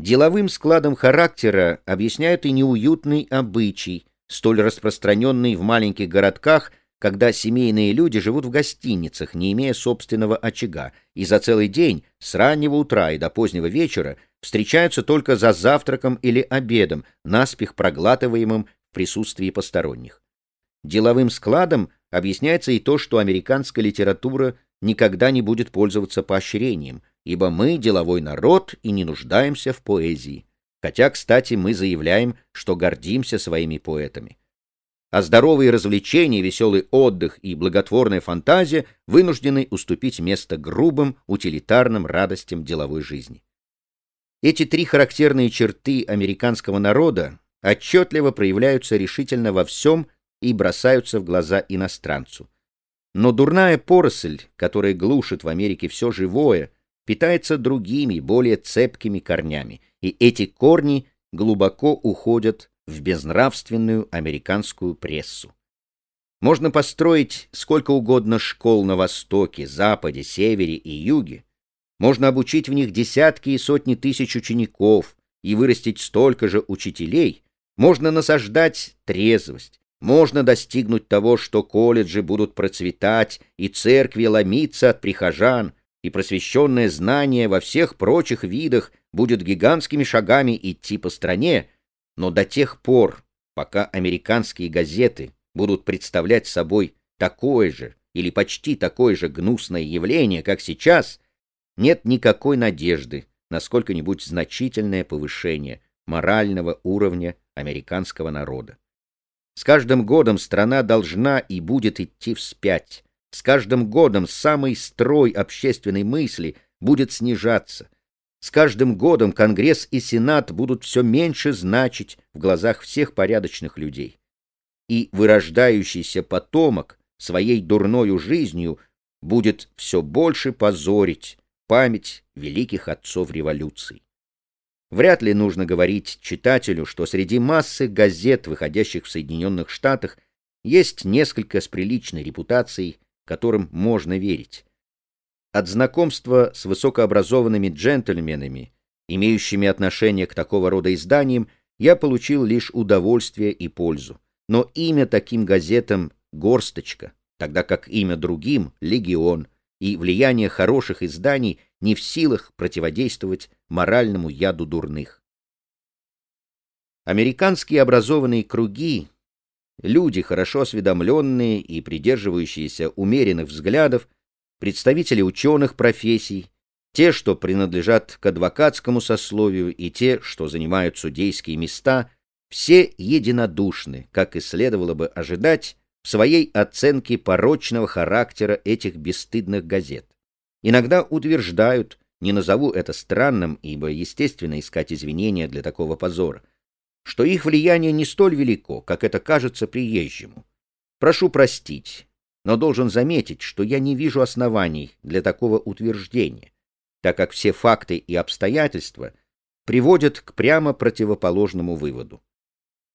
Деловым складом характера объясняют и неуютный обычай, столь распространенный в маленьких городках, когда семейные люди живут в гостиницах, не имея собственного очага, и за целый день, с раннего утра и до позднего вечера, встречаются только за завтраком или обедом, наспех проглатываемым в присутствии посторонних. Деловым складом объясняется и то, что американская литература никогда не будет пользоваться поощрением, ибо мы деловой народ и не нуждаемся в поэзии. Хотя, кстати, мы заявляем, что гордимся своими поэтами. А здоровые развлечения, веселый отдых и благотворная фантазия вынуждены уступить место грубым, утилитарным радостям деловой жизни. Эти три характерные черты американского народа отчетливо проявляются решительно во всем и бросаются в глаза иностранцу. Но дурная поросль, которая глушит в Америке все живое, питается другими, более цепкими корнями, и эти корни глубоко уходят в безнравственную американскую прессу. Можно построить сколько угодно школ на Востоке, Западе, Севере и Юге, можно обучить в них десятки и сотни тысяч учеников и вырастить столько же учителей, можно насаждать трезвость, можно достигнуть того, что колледжи будут процветать и церкви ломиться от прихожан, и просвещенное знание во всех прочих видах будет гигантскими шагами идти по стране, но до тех пор, пока американские газеты будут представлять собой такое же или почти такое же гнусное явление, как сейчас, нет никакой надежды на сколько-нибудь значительное повышение морального уровня американского народа. С каждым годом страна должна и будет идти вспять. С каждым годом самый строй общественной мысли будет снижаться. С каждым годом Конгресс и Сенат будут все меньше значить в глазах всех порядочных людей. И вырождающийся потомок своей дурною жизнью будет все больше позорить память великих отцов революции. Вряд ли нужно говорить читателю, что среди массы газет, выходящих в Соединенных Штатах, есть несколько с приличной репутацией, которым можно верить. От знакомства с высокообразованными джентльменами, имеющими отношение к такого рода изданиям, я получил лишь удовольствие и пользу. Но имя таким газетам — горсточка, тогда как имя другим — легион, и влияние хороших изданий не в силах противодействовать моральному яду дурных. Американские образованные круги, люди, хорошо осведомленные и придерживающиеся умеренных взглядов, представители ученых профессий, те, что принадлежат к адвокатскому сословию, и те, что занимают судейские места, все единодушны, как и следовало бы ожидать, в своей оценке порочного характера этих бесстыдных газет. Иногда утверждают, не назову это странным, ибо естественно искать извинения для такого позора, что их влияние не столь велико, как это кажется приезжему. Прошу простить, но должен заметить, что я не вижу оснований для такого утверждения, так как все факты и обстоятельства приводят к прямо противоположному выводу.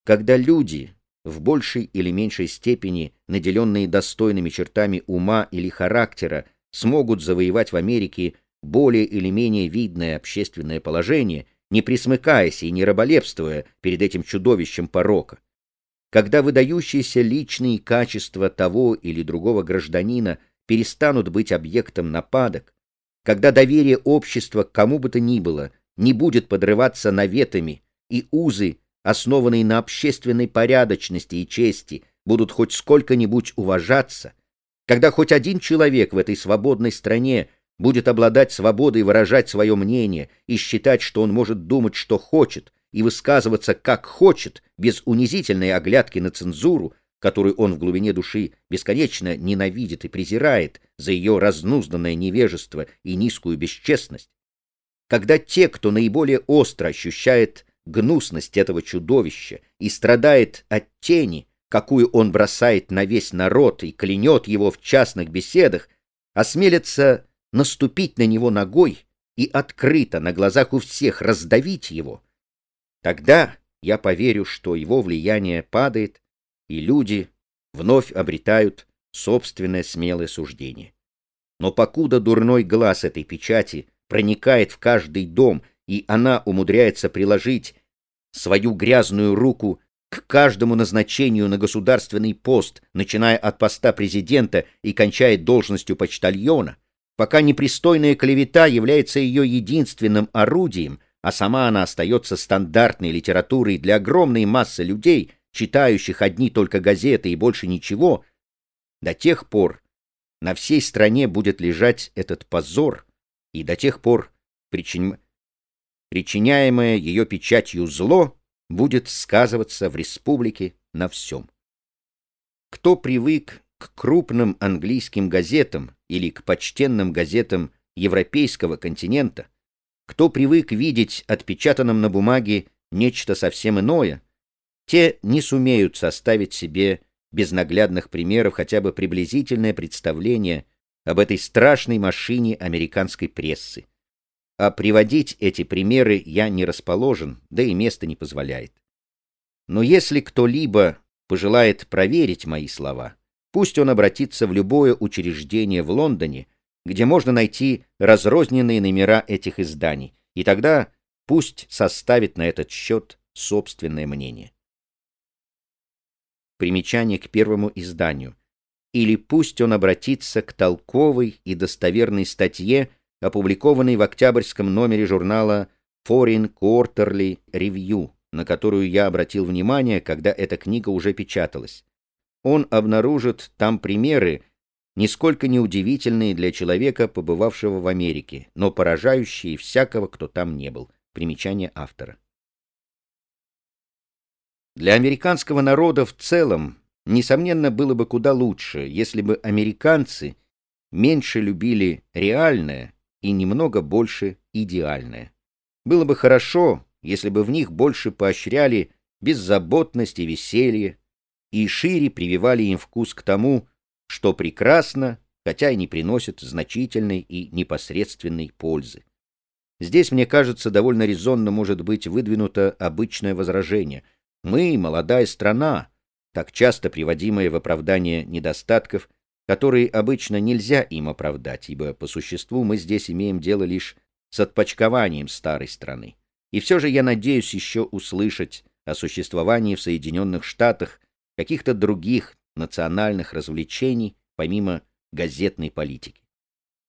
Когда люди, в большей или меньшей степени наделенные достойными чертами ума или характера, смогут завоевать в Америке более или менее видное общественное положение, не присмыкаясь и не раболепствуя перед этим чудовищем порока. Когда выдающиеся личные качества того или другого гражданина перестанут быть объектом нападок, когда доверие общества к кому бы то ни было не будет подрываться наветами, и узы, основанные на общественной порядочности и чести, будут хоть сколько-нибудь уважаться, когда хоть один человек в этой свободной стране будет обладать свободой выражать свое мнение и считать, что он может думать, что хочет, и высказываться как хочет, без унизительной оглядки на цензуру, которую он в глубине души бесконечно ненавидит и презирает за ее разнузданное невежество и низкую бесчестность, когда те, кто наиболее остро ощущает гнусность этого чудовища и страдает от тени, какую он бросает на весь народ и клянет его в частных беседах, осмелится наступить на него ногой и открыто на глазах у всех раздавить его, тогда я поверю, что его влияние падает, и люди вновь обретают собственное смелое суждение. Но покуда дурной глаз этой печати проникает в каждый дом и она умудряется приложить свою грязную руку к каждому назначению на государственный пост, начиная от поста президента и кончая должностью почтальона, пока непристойная клевета является ее единственным орудием, а сама она остается стандартной литературой для огромной массы людей, читающих одни только газеты и больше ничего, до тех пор на всей стране будет лежать этот позор, и до тех пор причин... причиняемое ее печатью зло будет сказываться в республике на всем. Кто привык к крупным английским газетам или к почтенным газетам европейского континента, кто привык видеть отпечатанным на бумаге нечто совсем иное, те не сумеют составить себе без наглядных примеров хотя бы приблизительное представление об этой страшной машине американской прессы. А приводить эти примеры я не расположен, да и место не позволяет. Но если кто-либо пожелает проверить мои слова, пусть он обратится в любое учреждение в Лондоне, где можно найти разрозненные номера этих изданий, и тогда пусть составит на этот счет собственное мнение. Примечание к первому изданию. Или пусть он обратится к толковой и достоверной статье, опубликованной в октябрьском номере журнала Foreign Quarterly Review, на которую я обратил внимание, когда эта книга уже печаталась. Он обнаружит там примеры, нисколько не удивительные для человека, побывавшего в Америке, но поражающие всякого, кто там не был. Примечание автора. Для американского народа в целом, несомненно, было бы куда лучше, если бы американцы меньше любили реальное и немного больше идеальное. Было бы хорошо, если бы в них больше поощряли беззаботность и веселье, и шире прививали им вкус к тому, что прекрасно, хотя и не приносит значительной и непосредственной пользы. Здесь, мне кажется, довольно резонно может быть выдвинуто обычное возражение. Мы, молодая страна, так часто приводимая в оправдание недостатков, которые обычно нельзя им оправдать, ибо по существу мы здесь имеем дело лишь с отпочкованием старой страны. И все же я надеюсь еще услышать о существовании в Соединенных Штатах каких-то других национальных развлечений, помимо газетной политики.